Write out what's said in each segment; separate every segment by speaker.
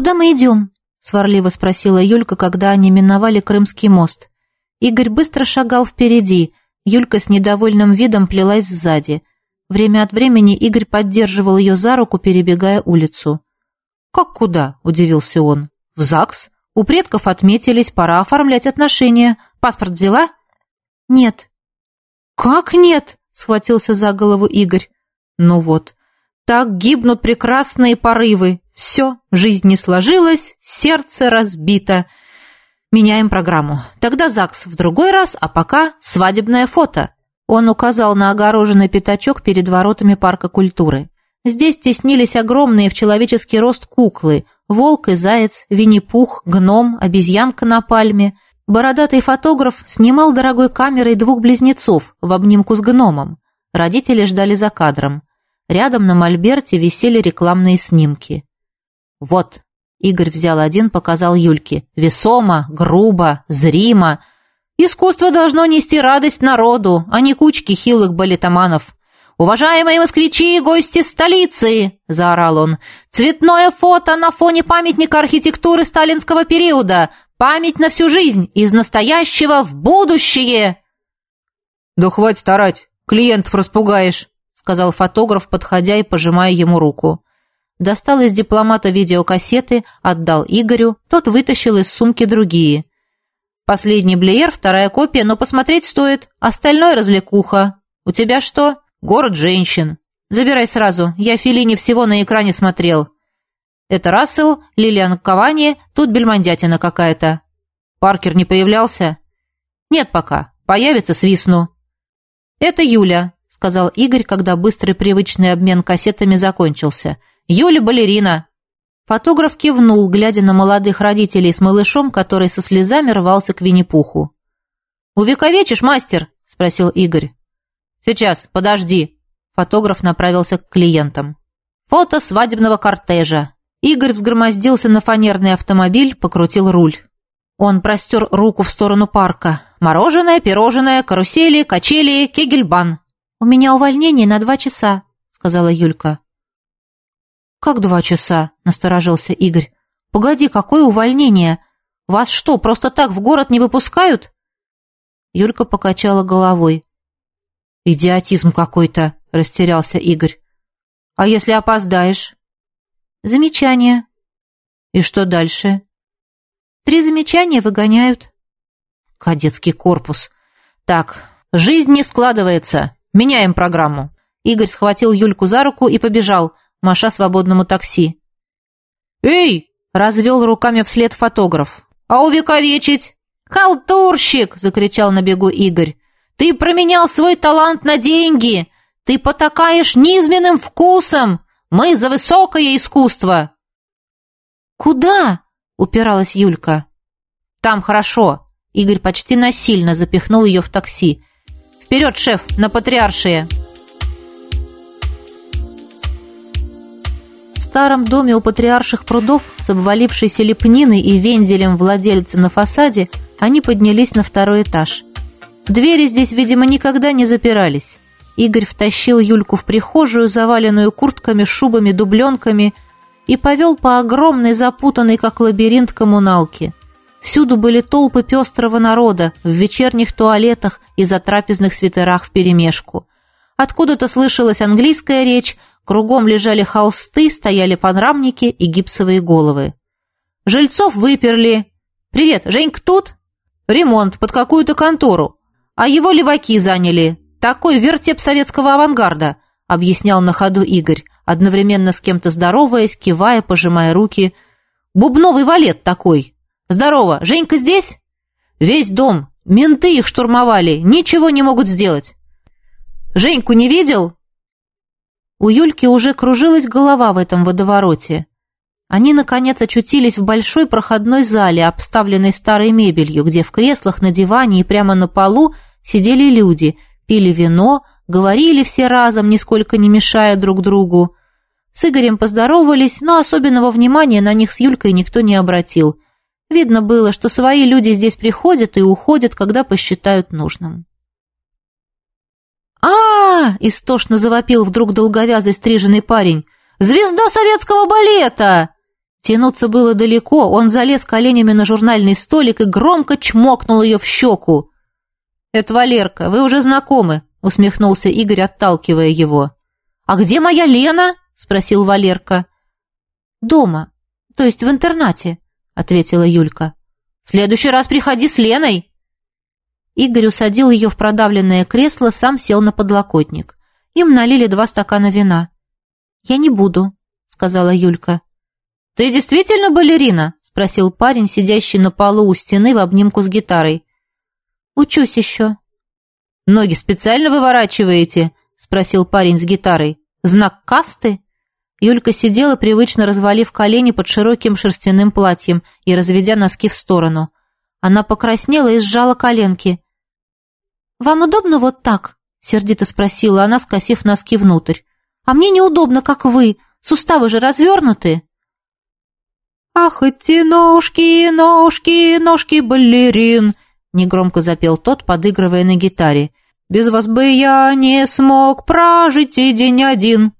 Speaker 1: куда мы идем?» — сварливо спросила Юлька, когда они миновали Крымский мост. Игорь быстро шагал впереди, Юлька с недовольным видом плелась сзади. Время от времени Игорь поддерживал ее за руку, перебегая улицу. «Как куда?» — удивился он. «В ЗАГС. У предков отметились, пора оформлять отношения. Паспорт взяла?» «Нет». «Как нет?» — схватился за голову Игорь. «Ну вот, так гибнут прекрасные порывы. Все, жизнь не сложилась, сердце разбито. Меняем программу. Тогда ЗАГС в другой раз, а пока свадебное фото». Он указал на огороженный пятачок перед воротами парка культуры. Здесь теснились огромные в человеческий рост куклы. Волк и заяц, Винни-Пух, гном, обезьянка на пальме. Бородатый фотограф снимал дорогой камерой двух близнецов в обнимку с гномом. Родители ждали за кадром. Рядом на мольберте висели рекламные снимки. «Вот», — Игорь взял один, показал Юльке, — «весомо, грубо, зримо. Искусство должно нести радость народу, а не кучки хилых балетоманов». «Уважаемые москвичи и гости столицы!» – заорал он. «Цветное фото на фоне памятника архитектуры сталинского периода. Память на всю жизнь, из настоящего в будущее!»
Speaker 2: «Да хватит орать, клиентов распугаешь», – сказал фотограф, подходя и пожимая ему руку достал из дипломата видеокассеты, отдал Игорю, тот вытащил из сумки другие. Последний Блеер, вторая копия, но посмотреть стоит, остальное развлекуха. У тебя что? Город женщин. Забирай сразу, я Филини всего на экране смотрел. Это Рассел, Лилиан Кавани, тут бельмондятина какая-то. Паркер не появлялся? Нет пока, появится свистну. Это Юля, сказал Игорь, когда быстрый привычный обмен кассетами закончился – Юля балерина!» Фотограф кивнул, глядя на молодых родителей с малышом, который со слезами рвался к Винни-Пуху. «Увековечишь, мастер?» – спросил Игорь. «Сейчас, подожди». Фотограф направился к клиентам. «Фото свадебного кортежа». Игорь взгромоздился на фанерный автомобиль, покрутил руль. Он простер руку в сторону парка. «Мороженое, пирожное, карусели, качели, кегельбан». «У меня увольнение на два часа», — сказала Юлька. «Как два часа?» – насторожился Игорь. «Погоди, какое увольнение? Вас что, просто так в город не выпускают?» Юлька покачала головой. «Идиотизм какой-то», – растерялся Игорь. «А если опоздаешь?» «Замечание». «И что дальше?» «Три замечания выгоняют». «Кадетский корпус. Так, жизнь не складывается. Меняем программу». Игорь схватил Юльку за руку и побежал маша свободному такси. «Эй!» — развел руками вслед фотограф. «А увековечить?» «Халтурщик!» — закричал на бегу Игорь. «Ты променял свой талант на деньги! Ты потакаешь низменным вкусом! Мы за высокое искусство!» «Куда?» — упиралась Юлька. «Там хорошо!» — Игорь почти насильно запихнул ее в такси. «Вперед, шеф, на патриаршие!» Старом доме у патриарших прудов с обвалившейся лепниной и вензелем владельца на фасаде они поднялись на второй этаж. Двери здесь, видимо, никогда не запирались. Игорь втащил Юльку в прихожую, заваленную куртками, шубами, дубленками, и повел по огромной, запутанной, как лабиринт, коммуналке. Всюду были толпы пестрого народа, в вечерних туалетах и за трапезных свитерах вперемешку. Откуда-то слышалась английская речь, Кругом лежали холсты, стояли подрамники и гипсовые головы. Жильцов выперли. «Привет, Женька тут?» «Ремонт под какую-то контору. А его леваки заняли. Такой вертеп советского авангарда», объяснял на ходу Игорь, одновременно с кем-то здороваясь, кивая, пожимая руки. «Бубновый валет такой. Здорово, Женька здесь?» «Весь дом. Менты их штурмовали. Ничего не могут сделать». «Женьку не видел?» У Юльки уже кружилась голова в этом водовороте. Они, наконец, очутились в большой проходной зале, обставленной старой мебелью, где в креслах, на диване и прямо на полу сидели люди, пили вино, говорили все разом, нисколько не мешая друг другу. С Игорем поздоровались, но особенного внимания на них с Юлькой никто не обратил. Видно было, что свои люди здесь приходят и уходят, когда посчитают нужным истошно завопил вдруг долговязый стриженный парень. «Звезда советского балета!»
Speaker 1: Тянуться было далеко, он залез коленями на журнальный столик и громко чмокнул ее в щеку. «Это Валерка, вы уже знакомы», — усмехнулся Игорь, отталкивая его. «А где моя Лена?» — спросил Валерка. «Дома, то есть в интернате», — ответила Юлька. «В следующий раз приходи с Леной». Игорь усадил ее в продавленное кресло, сам сел на подлокотник. Им налили два стакана вина. «Я не буду», — сказала Юлька. «Ты действительно балерина?» — спросил парень, сидящий на полу у стены в обнимку с гитарой. «Учусь еще». «Ноги специально выворачиваете?» — спросил парень с гитарой. «Знак касты?» Юлька сидела, привычно развалив колени под широким шерстяным платьем и разведя носки в сторону. Она покраснела и сжала коленки. «Вам удобно вот так?» — сердито спросила она, скосив носки внутрь. «А мне неудобно, как вы. Суставы же развернуты».
Speaker 2: «Ах, эти ножки, ножки, ножки балерин!» — негромко запел тот, подыгрывая на гитаре. «Без вас бы я не смог прожить и день один».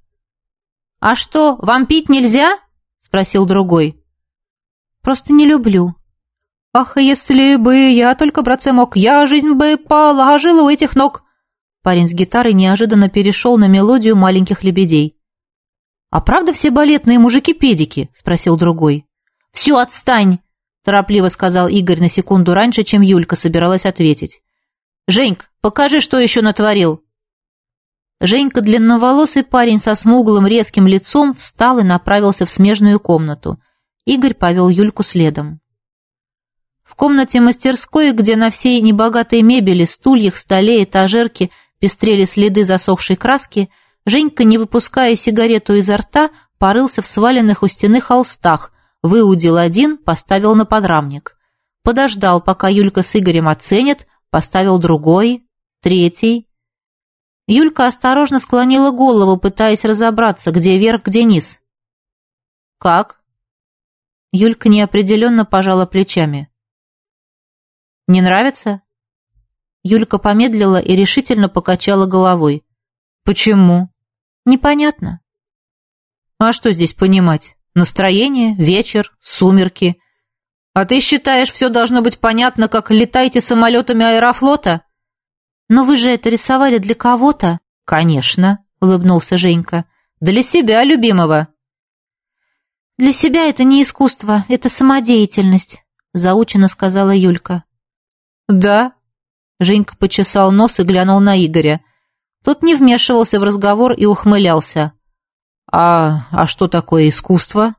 Speaker 1: «А что, вам пить нельзя?» — спросил другой.
Speaker 2: «Просто не люблю». «Ах, если бы я только, братце, мог, я жизнь бы положила у этих ног». Парень с гитарой неожиданно перешел на мелодию маленьких лебедей. «А правда все балетные мужики педики?» — спросил другой.
Speaker 1: «Все, отстань!» – торопливо сказал Игорь на секунду раньше, чем Юлька собиралась ответить. «Женьк, покажи, что еще натворил!» Женька, длинноволосый парень со смуглым резким лицом, встал и направился в смежную комнату. Игорь повел Юльку следом. Комнате мастерской, где на всей небогатой мебели, стульях, столе, этажерке пестрели следы засохшей краски, Женька, не выпуская сигарету изо рта, порылся в сваленных у стены холстах – Выудил один, поставил на подрамник. Подождал, пока Юлька с Игорем оценят, поставил другой, третий. Юлька осторожно склонила голову, пытаясь разобраться, где верх, где низ. «Как?» Юлька неопределенно пожала плечами. «Не нравится?» Юлька помедлила и решительно покачала головой. «Почему?» «Непонятно». «А что здесь понимать? Настроение, вечер, сумерки. А ты считаешь, все должно быть понятно, как летайте самолетами аэрофлота? Но вы же это рисовали для кого-то? Конечно, улыбнулся Женька. Для себя, любимого. Для себя это не искусство, это самодеятельность, заучено сказала Юлька. Да? Женька почесал нос и глянул на Игоря. Тот не вмешивался в разговор и ухмылялся. «А, а что такое искусство?»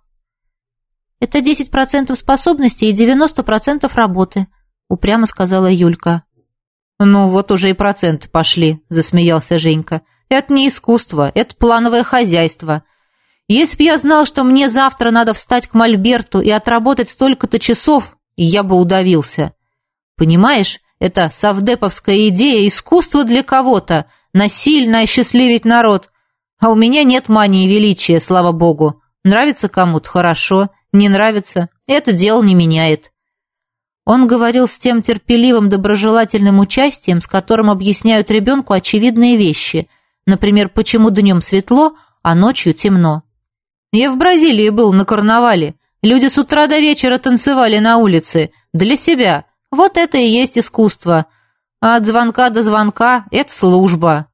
Speaker 1: «Это 10% способностей и 90% работы», — упрямо сказала Юлька. «Ну, вот уже и проценты пошли», — засмеялся Женька. «Это не искусство, это плановое хозяйство. Если б я знал, что мне завтра надо встать к Мольберту и отработать столько-то часов, я бы удавился. Понимаешь, это совдеповская идея искусства для кого-то, насильно осчастливить народ. А у меня нет мании величия, слава богу. Нравится кому-то – хорошо, не нравится – это дело не меняет. Он говорил с тем терпеливым доброжелательным участием, с которым объясняют ребенку очевидные вещи. Например, почему днем светло, а ночью темно. Я в Бразилии был на карнавале. Люди с утра до вечера танцевали на улице. Для себя. Вот это и есть искусство. А от звонка до звонка – это служба.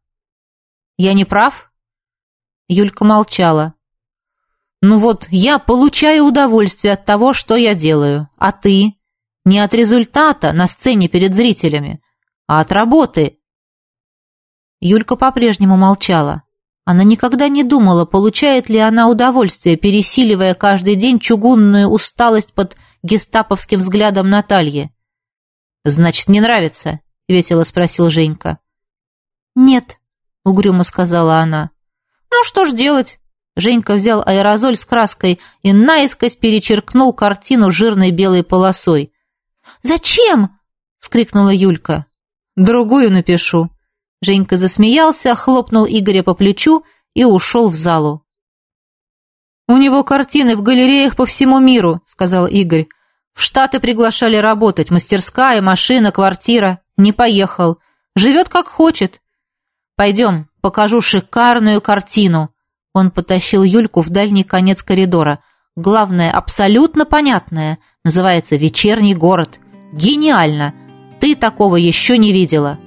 Speaker 1: Я не прав? Юлька молчала. «Ну вот, я получаю удовольствие от того, что я делаю. А ты? Не от результата на сцене перед зрителями, а от работы». Юлька по-прежнему молчала. Она никогда не думала, получает ли она удовольствие, пересиливая каждый день чугунную усталость под гестаповским взглядом Натальи. «Значит, не нравится?» — весело спросил Женька. «Нет», — угрюмо сказала она. «Ну что ж делать?» Женька взял аэрозоль с краской и наискось перечеркнул картину жирной белой полосой. «Зачем?» — вскрикнула Юлька. «Другую напишу». Женька засмеялся, хлопнул Игоря по плечу и ушел в залу. «У него картины в галереях по всему миру», — сказал Игорь. «В Штаты приглашали работать, мастерская, машина, квартира. Не поехал. Живет как хочет. Пойдем, покажу шикарную картину». Он потащил Юльку в дальний конец коридора. Главное, абсолютно понятное. Называется «Вечерний город». Гениально! Ты такого еще не видела.